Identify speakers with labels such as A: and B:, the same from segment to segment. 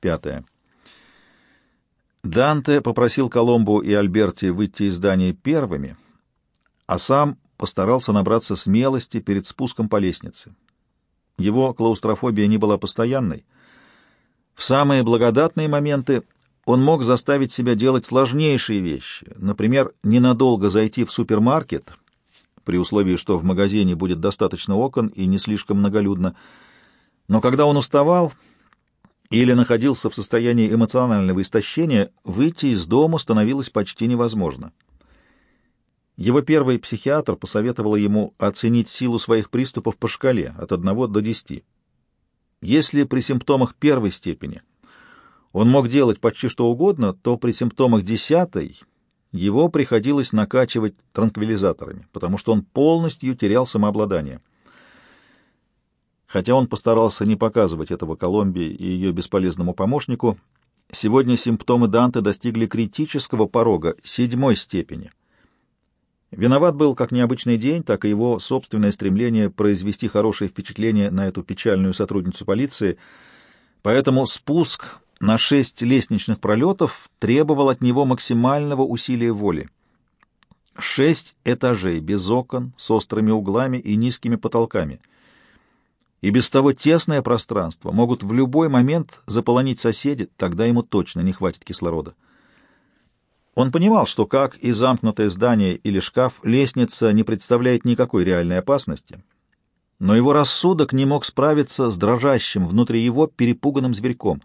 A: Пятое. Данте попросил Коломбу и Альберти выйти из здания первыми, а сам постарался набраться смелости перед спуском по лестнице. Его клаустрофобия не была постоянной. В самые благодатные моменты он мог заставить себя делать сложнейшие вещи, например, ненадолго зайти в супермаркет, при условии, что в магазине будет достаточно окон и не слишком многолюдно. Но когда он уставал или находился в состоянии эмоционального истощения, выйти из дома становилось почти невозможно. Его первый психиатр посоветовал ему оценить силу своих приступов по шкале от 1 до 10. Если при симптомах первой степени он мог делать почти что угодно, то при симптомах десятой его приходилось накачивать транквилизаторами, потому что он полностью терял самообладание. Хотя он постарался не показывать этого Колумбии и ее бесполезному помощнику, сегодня симптомы Данте достигли критического порога седьмой степени. Виноват был как необычный день, так и его собственное стремление произвести хорошее впечатление на эту печальную сотрудницу полиции, поэтому спуск на шесть лестничных пролетов требовал от него максимального усилия воли. Шесть этажей без окон, с острыми углами и низкими потолками — и без того тесное пространство могут в любой момент заполонить соседи, тогда ему точно не хватит кислорода. Он понимал, что как и замкнутое здание или шкаф, лестница не представляет никакой реальной опасности, но его рассудок не мог справиться с дрожащим внутри его перепуганным зверьком.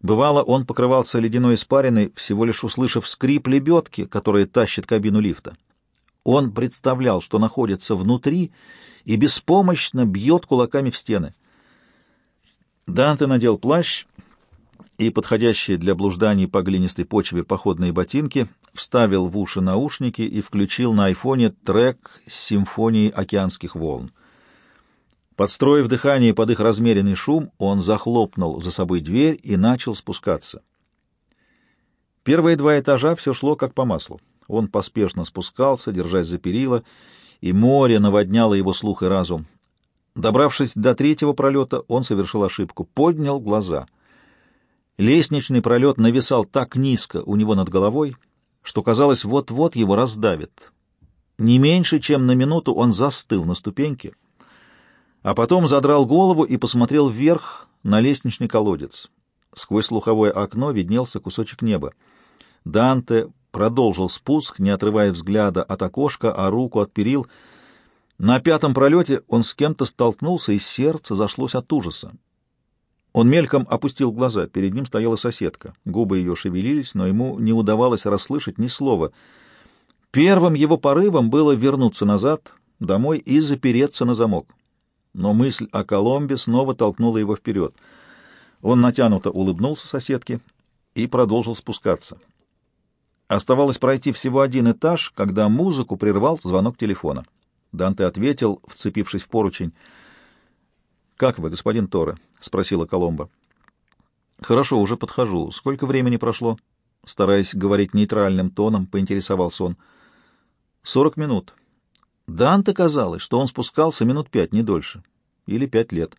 A: Бывало, он покрывался ледяной испариной, всего лишь услышав скрип лебедки, которая тащит кабину лифта. Он представлял, что находится внутри и беспомощно бьет кулаками в стены. Данте надел плащ и подходящие для блужданий по глинистой почве походные ботинки, вставил в уши наушники и включил на айфоне трек с симфонией океанских волн. Подстроив дыхание под их размеренный шум, он захлопнул за собой дверь и начал спускаться. Первые два этажа все шло как по маслу. Он поспешно спускался, держась за перила, и море наводняло его слух и разум. Добравшись до третьего пролета, он совершил ошибку, поднял глаза. Лестничный пролет нависал так низко у него над головой, что, казалось, вот-вот его раздавит. Не меньше, чем на минуту он застыл на ступеньке, а потом задрал голову и посмотрел вверх на лестничный колодец. Сквозь слуховое окно виднелся кусочек неба. Данте продолжил спуск, не отрывая взгляда от окошка, а руку от перил. На пятом пролете он с кем-то столкнулся, и сердце зашлось от ужаса. Он мельком опустил глаза, перед ним стояла соседка. Губы ее шевелились, но ему не удавалось расслышать ни слова. Первым его порывом было вернуться назад, домой и запереться на замок. Но мысль о Коломбе снова толкнула его вперед. Он натянуто улыбнулся соседке и продолжил спускаться. Оставалось пройти всего один этаж, когда музыку прервал звонок телефона. Данте ответил, вцепившись в поручень. «Как вы, господин Торе?» — спросила Коломба. «Хорошо, уже подхожу. Сколько времени прошло?» Стараясь говорить нейтральным тоном, поинтересовался он. «Сорок минут». Данте казалось, что он спускался минут пять, не дольше. Или пять лет.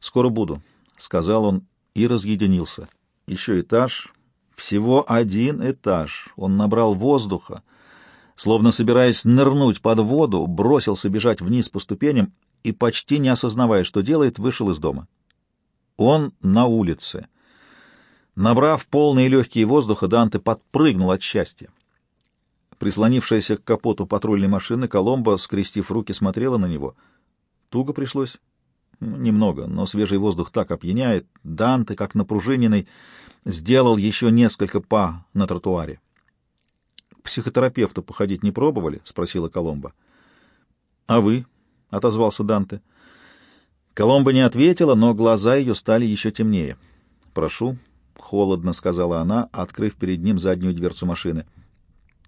A: «Скоро буду», — сказал он и разъединился. Еще этаж, всего один этаж. Он набрал воздуха, словно собираясь нырнуть под воду, бросился бежать вниз по ступеням и, почти не осознавая, что делает, вышел из дома. Он на улице. Набрав полные легкие воздуха, Данте подпрыгнул от счастья. Прислонившаяся к капоту патрульной машины, Коломбо, скрестив руки, смотрела на него. Туго пришлось? Немного, но свежий воздух так опьяняет. Данте, как напружиненный, сделал еще несколько па на тротуаре. — Психотерапевта походить не пробовали? — спросила Коломба. — А вы? — отозвался Данте. Коломба не ответила, но глаза ее стали еще темнее. — Прошу, — холодно сказала она, открыв перед ним заднюю дверцу машины.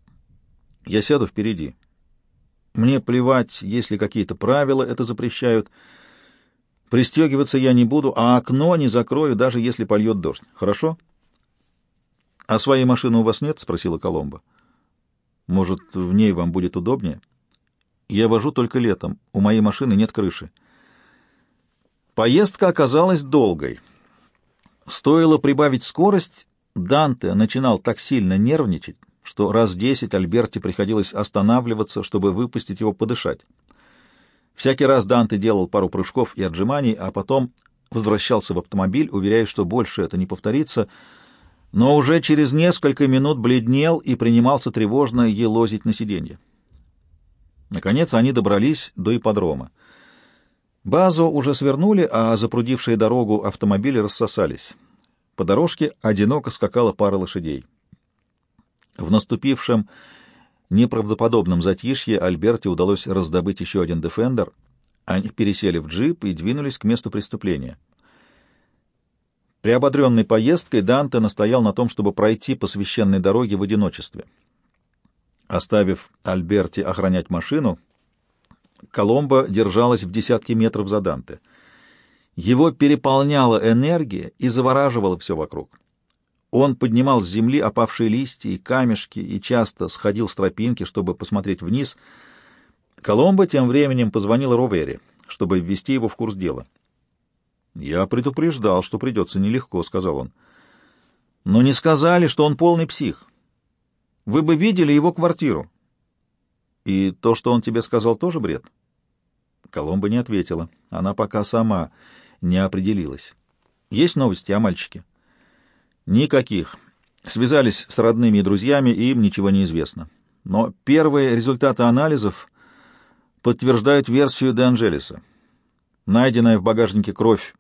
A: — Я сяду впереди. Мне плевать, если какие-то правила это запрещают. Пристегиваться я не буду, а окно не закрою, даже если польет дождь. Хорошо? — «А своей машины у вас нет?» — спросила Коломба. «Может, в ней вам будет удобнее?» «Я вожу только летом. У моей машины нет крыши». Поездка оказалась долгой. Стоило прибавить скорость, Данте начинал так сильно нервничать, что раз десять Альберте приходилось останавливаться, чтобы выпустить его подышать. Всякий раз Данте делал пару прыжков и отжиманий, а потом возвращался в автомобиль, уверяя, что больше это не повторится, но уже через несколько минут бледнел и принимался тревожно елозить на сиденье. Наконец они добрались до ипподрома. Базу уже свернули, а запрудившие дорогу автомобили рассосались. По дорожке одиноко скакала пара лошадей. В наступившем неправдоподобном затишье Альберте удалось раздобыть еще один «Дефендер». Они пересели в джип и двинулись к месту преступления. Приободренной поездкой Данте настоял на том, чтобы пройти по священной дороге в одиночестве. Оставив Альберти охранять машину, Коломбо держалась в десятке метров за Данте. Его переполняла энергия и завораживала все вокруг. Он поднимал с земли опавшие листья и камешки и часто сходил с тропинки, чтобы посмотреть вниз. Коломбо тем временем позвонил Ровери, чтобы ввести его в курс дела. «Я предупреждал, что придется нелегко», — сказал он. «Но не сказали, что он полный псих. Вы бы видели его квартиру. И то, что он тебе сказал, тоже бред?» Коломба не ответила. Она пока сама не определилась. «Есть новости о мальчике?» Никаких. Связались с родными и друзьями, и им ничего не известно. Но первые результаты анализов подтверждают версию Де Анжелеса. Найденная в багажнике кровь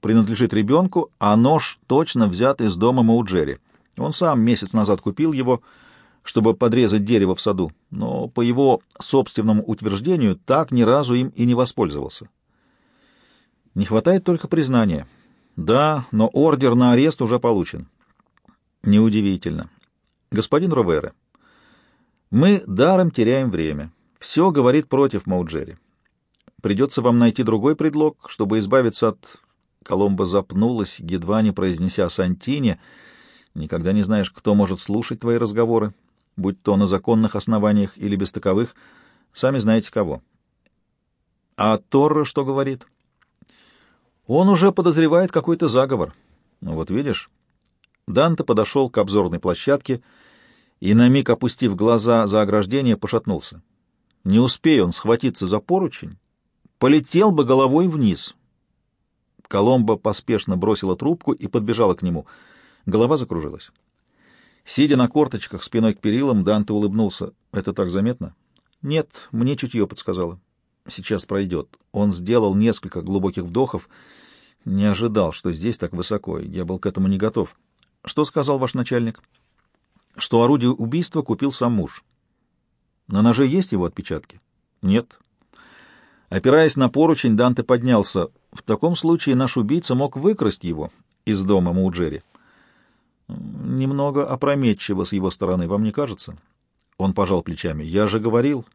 A: принадлежит ребенку, а нож точно взят из дома Мауджери. Он сам месяц назад купил его, чтобы подрезать дерево в саду, но по его собственному утверждению так ни разу им и не воспользовался. Не хватает только признания — да, но ордер на арест уже получен. Неудивительно. Господин Ровере, мы даром теряем время. Все говорит против Мауджери. Придется вам найти другой предлог, чтобы избавиться от... Коломба запнулась, едва не произнеся Сантине. Никогда не знаешь, кто может слушать твои разговоры, будь то на законных основаниях или без таковых. Сами знаете кого. А Торра что говорит? — он уже подозревает какой-то заговор. Ну вот видишь. Данте подошел к обзорной площадке и, на миг опустив глаза за ограждение, пошатнулся. Не успея он схватиться за поручень, полетел бы головой вниз. Коломба поспешно бросила трубку и подбежала к нему. Голова закружилась. Сидя на корточках спиной к перилам, Данте улыбнулся. «Это так заметно?» «Нет, мне чутье подсказало. Сейчас пройдет». Он сделал несколько глубоких вдохов не ожидал, что здесь так высоко, я был к этому не готов. Что сказал ваш начальник? Что орудие убийства купил сам муж. На ноже есть его отпечатки? Нет. Опираясь на поручень, Данте поднялся. В таком случае наш убийца мог выкрасть его из дома Мауджери. Немного опрометчиво с его стороны, вам не кажется? Он пожал плечами. Я же говорил.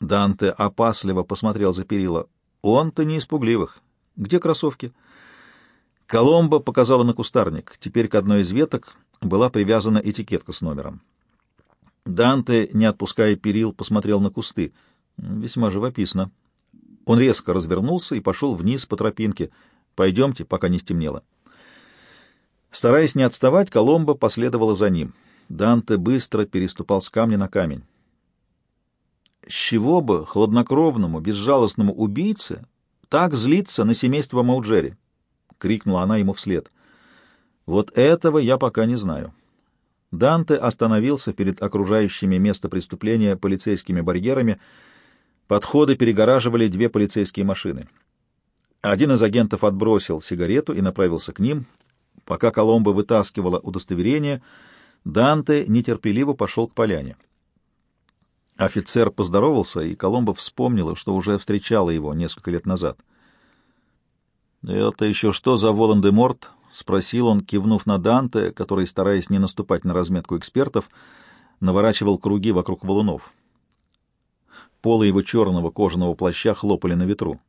A: Данте опасливо посмотрел за перила. Он-то не испугливых. Где кроссовки? Коломбо показала на кустарник. Теперь к одной из веток была привязана этикетка с номером. Данте, не отпуская перил, посмотрел на кусты. Весьма живописно. Он резко развернулся и пошел вниз по тропинке. «Пойдемте, пока не стемнело». Стараясь не отставать, Коломбо последовала за ним. Данте быстро переступал с камня на камень. С чего бы хладнокровному, безжалостному убийце так злиться на семейство Мауджери? — крикнула она ему вслед. — Вот этого я пока не знаю. Данте остановился перед окружающими место преступления полицейскими барьерами. Подходы перегораживали две полицейские машины. Один из агентов отбросил сигарету и направился к ним. Пока Коломбо вытаскивала удостоверение, Данте нетерпеливо пошел к поляне. Офицер поздоровался, и Коломбо вспомнила, что уже встречала его несколько лет назад. «Это еще что за Волан-де-Морт?» — спросил он, кивнув на Данте, который, стараясь не наступать на разметку экспертов, наворачивал круги вокруг валунов. Полы его черного кожаного плаща хлопали на ветру.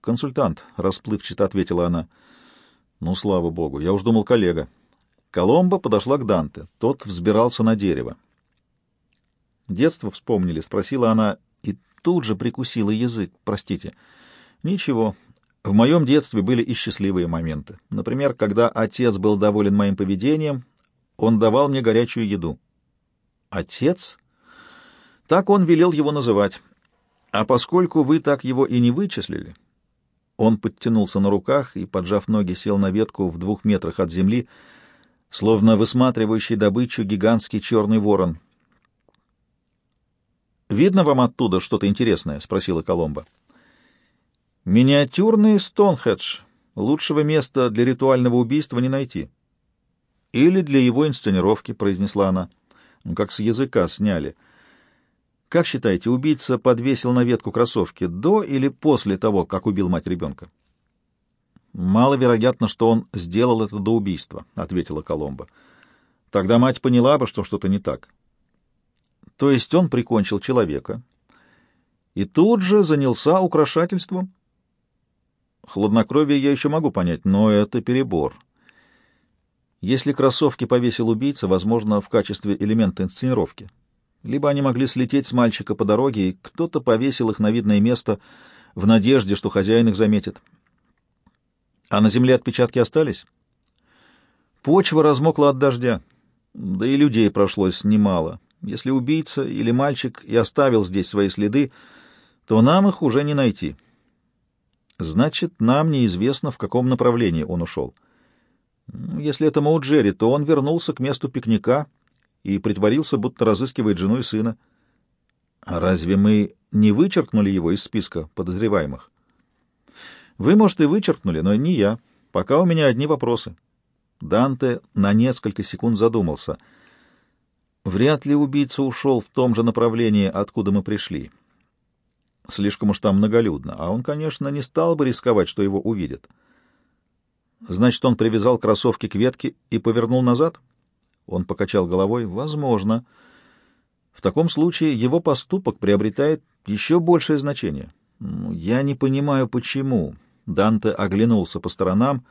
A: «Консультант», — расплывчато ответила она. «Ну, слава богу, я уж думал коллега». Коломбо подошла к Данте. Тот взбирался на дерево. Детство вспомнили, спросила она и тут же прикусила язык. Простите. Ничего. В моем детстве были и счастливые моменты. Например, когда отец был доволен моим поведением, он давал мне горячую еду. Отец? Так он велел его называть. А поскольку вы так его и не вычислили, он подтянулся на руках и, поджав ноги, сел на ветку в двух метрах от земли, словно высматривающий добычу гигантский черный ворон. «Видно вам оттуда что-то интересное?» — спросила Коломба. Миниатюрный Стоунхедж. Лучшего места для ритуального убийства не найти. Или для его инсценировки, произнесла она. Ну, как с языка сняли. Как считаете, убийца подвесил на ветку кроссовки до или после того, как убил мать ребенка? Маловероятно, что он сделал это до убийства, ответила Коломба. Тогда мать поняла бы, что что-то не так. То есть он прикончил человека и тут же занялся украшательством? Хладнокровие я еще могу понять, но это перебор. Если кроссовки повесил убийца, возможно, в качестве элемента инсценировки. Либо они могли слететь с мальчика по дороге, и кто-то повесил их на видное место в надежде, что хозяин их заметит. А на земле отпечатки остались? Почва размокла от дождя, да и людей прошлось немало. Если убийца или мальчик и оставил здесь свои следы, то нам их уже не найти. Значит, нам неизвестно, в каком направлении он ушел. Если это Мауджери, то он вернулся к месту пикника и притворился, будто разыскивает жену и сына. А разве мы не вычеркнули его из списка подозреваемых? Вы, может, и вычеркнули, но не я. Пока у меня одни вопросы. Данте на несколько секунд задумался. Вряд ли убийца ушел в том же направлении, откуда мы пришли. Слишком уж там многолюдно, а он, конечно, не стал бы рисковать, что его увидят. Значит, он привязал кроссовки к ветке и повернул назад? Он покачал головой. Возможно. В таком случае его поступок приобретает еще большее значение. Ну, я не понимаю, почему. Данте оглянулся по сторонам,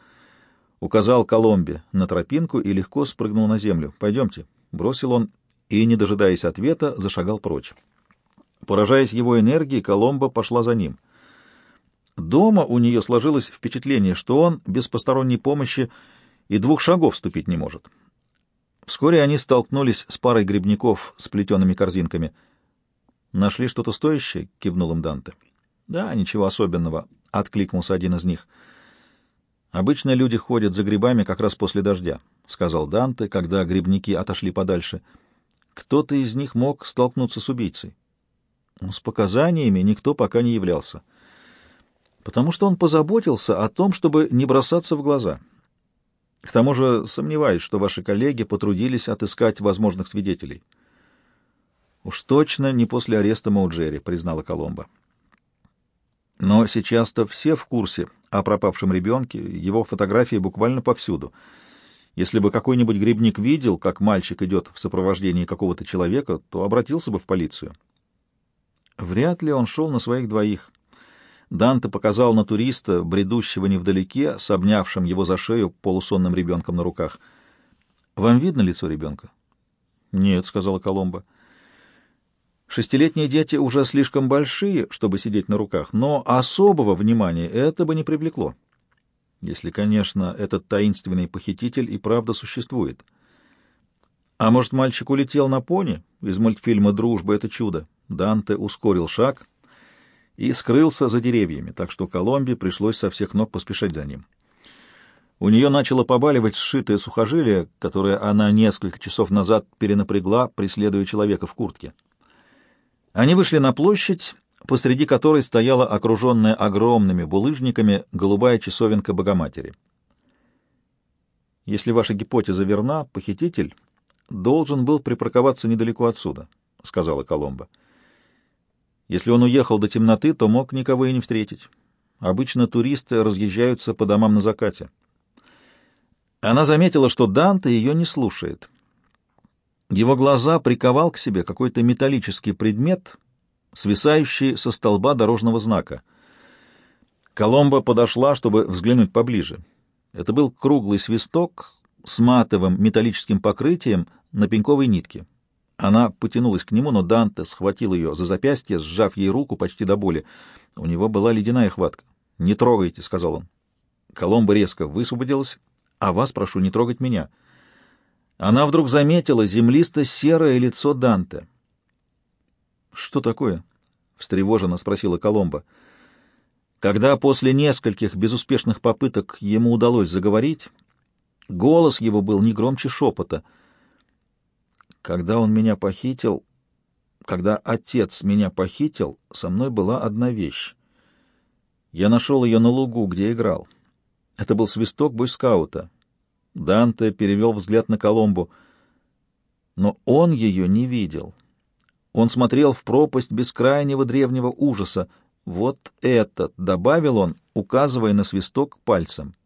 A: указал Коломбе на тропинку и легко спрыгнул на землю. «Пойдемте», — бросил он и, не дожидаясь ответа, зашагал прочь. Поражаясь его энергией, Коломба пошла за ним. Дома у нее сложилось впечатление, что он без посторонней помощи и двух шагов ступить не может. Вскоре они столкнулись с парой грибников с плетеными корзинками. «Нашли что-то стоящее?» — кивнул им Данте. «Да, ничего особенного», — откликнулся один из них. «Обычно люди ходят за грибами как раз после дождя», — сказал Данте, когда грибники отошли подальше. «Кто-то из них мог столкнуться с убийцей. С показаниями никто пока не являлся, потому что он позаботился о том, чтобы не бросаться в глаза. К тому же сомневаюсь, что ваши коллеги потрудились отыскать возможных свидетелей. Уж точно не после ареста Мауджери, признала Коломба. Но сейчас-то все в курсе о пропавшем ребенке, его фотографии буквально повсюду. Если бы какой-нибудь грибник видел, как мальчик идет в сопровождении какого-то человека, то обратился бы в полицию. Вряд ли он шел на своих двоих. Данте показал на туриста, бредущего невдалеке, с обнявшим его за шею полусонным ребенком на руках. «Вам видно лицо ребенка?» «Нет», — сказала Коломба. «Шестилетние дети уже слишком большие, чтобы сидеть на руках, но особого внимания это бы не привлекло. Если, конечно, этот таинственный похититель и правда существует. А может, мальчик улетел на пони из мультфильма «Дружба — это чудо»?» Данте ускорил шаг и скрылся за деревьями, так что Коломбе пришлось со всех ног поспешать за ним. У нее начало побаливать сшитое сухожилие, которое она несколько часов назад перенапрягла, преследуя человека в куртке. Они вышли на площадь, посреди которой стояла окруженная огромными булыжниками голубая часовенка Богоматери. Если ваша гипотеза верна, похититель должен был припарковаться недалеко отсюда, — сказала Коломба. Если он уехал до темноты, то мог никого и не встретить. Обычно туристы разъезжаются по домам на закате. Она заметила, что Данте ее не слушает. Его глаза приковал к себе какой-то металлический предмет, свисающий со столба дорожного знака. Коломба подошла, чтобы взглянуть поближе. Это был круглый свисток с матовым металлическим покрытием на пеньковой нитке. Она потянулась к нему, но Данте схватил ее за запястье, сжав ей руку почти до боли. У него была ледяная хватка. «Не трогайте», — сказал он. Коломба резко высвободилась, а вас прошу не трогать меня. Она вдруг заметила землисто-серое лицо Данте. «Что такое?» — встревоженно спросила Коломба. Когда после нескольких безуспешных попыток ему удалось заговорить, голос его был не громче шепота. «Когда он меня похитил, когда отец меня похитил, со мной была одна вещь. Я нашел ее на лугу, где играл. Это был свисток бойскаута. Данте перевел взгляд на Коломбу, но он ее не видел. Он смотрел в пропасть бескрайнего древнего ужаса. Вот этот, — добавил он, указывая на свисток пальцем —